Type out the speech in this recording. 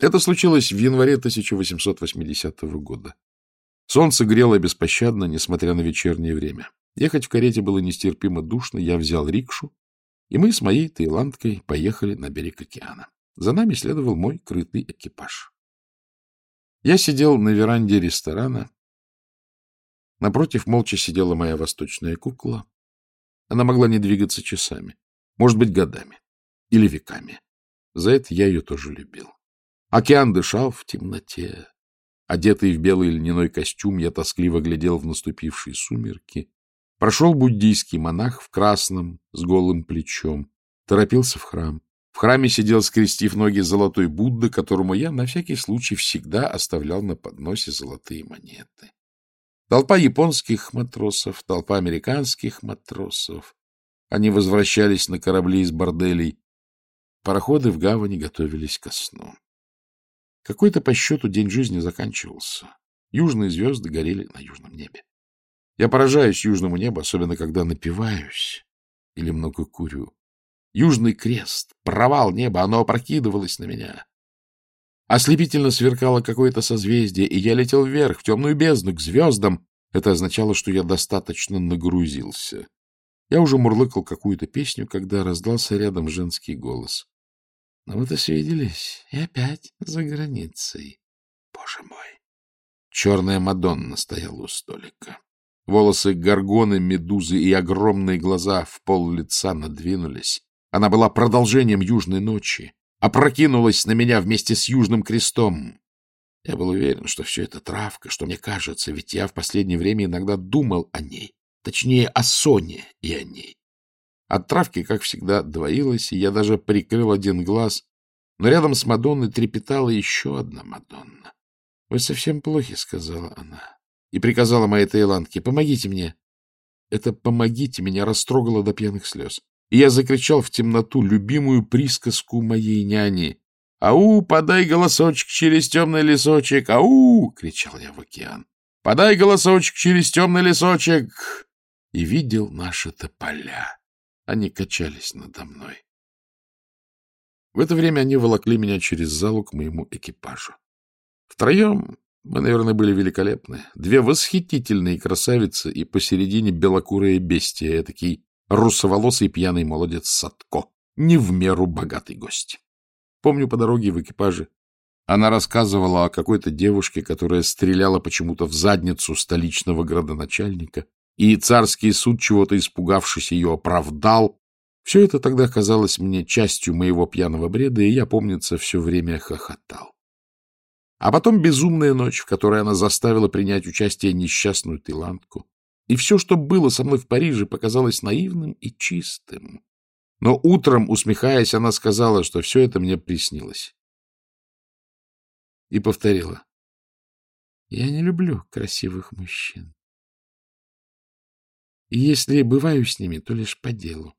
Это случилось в январе 1880 года. Солнце грело беспощадно, несмотря на вечернее время. Ехать в карете было нестерпимо душно, я взял рикшу, и мы с моей таиландкой поехали на берег океана. За нами следовал мой крытый экипаж. Я сидел на веранде ресторана. Напротив молча сидела моя восточная кукла. Она могла не двигаться часами, может быть, годами или веками. За это я ее тоже любил. Океан дышал в темноте. Одетый в белый льняной костюм, я тоскливо глядел в наступившие сумерки. Прошел буддийский монах в красном, с голым плечом. Торопился в храм. В храме сидел, скрестив ноги, золотой Будда, которому я на всякий случай всегда оставлял на подносе золотые монеты. Толпа японских матросов, толпа американских матросов. Они возвращались на корабли из борделей. Пароходы в гавани готовились ко сну. Какой-то по счету день жизни заканчивался. Южные звезды горели на южном небе. Я поражаюсь южному небу, особенно когда напиваюсь или много курю. Южный крест, провал неба, оно опрокидывалось на меня. Ослепительно сверкало какое-то созвездие, и я летел вверх, в темную бездну, к звездам. Это означало, что я достаточно нагрузился. Я уже мурлыкал какую-то песню, когда раздался рядом женский голос. Ну вот и свиделись, и опять за границей. Боже мой! Черная Мадонна стояла у столика. Волосы горгоны, медузы и огромные глаза в пол лица надвинулись. Она была продолжением южной ночи, опрокинулась на меня вместе с южным крестом. Я был уверен, что все это травка, что мне кажется, ведь я в последнее время иногда думал о ней, точнее, о Соне и о ней. От травки, как всегда, двоилась, и я даже прикрыл один глаз, но рядом с Мадонной трепетала еще одна Мадонна. — Вы совсем плохи, — сказала она, и приказала моей таиландке, — помогите мне. Это «помогите» меня растрогало до пьяных слез, и я закричал в темноту любимую присказку моей няни. «Ау, подай голосочек через темный лесочек! Ау!» — кричал я в океан. «Подай голосочек через темный лесочек!» И видел наши тополя. Они качались надо мной. В это время они волокли меня через залу к моему экипажу. Втроем мы, наверное, были великолепны. Две восхитительные красавицы и посередине белокурая бестия, этакий русоволосый пьяный молодец Садко, не в меру богатый гость. Помню по дороге в экипаже она рассказывала о какой-то девушке, которая стреляла почему-то в задницу столичного градоначальника, и царский суд, чего-то испугавшись ее, оправдал. Все это тогда казалось мне частью моего пьяного бреда, и я, помнится, все время хохотал. А потом безумная ночь, в которой она заставила принять участие несчастную тайландку. И все, что было со мной в Париже, показалось наивным и чистым. Но утром, усмехаясь, она сказала, что все это мне приснилось. И повторила. Я не люблю красивых мужчин. Если бываю с ними, то лишь по делу.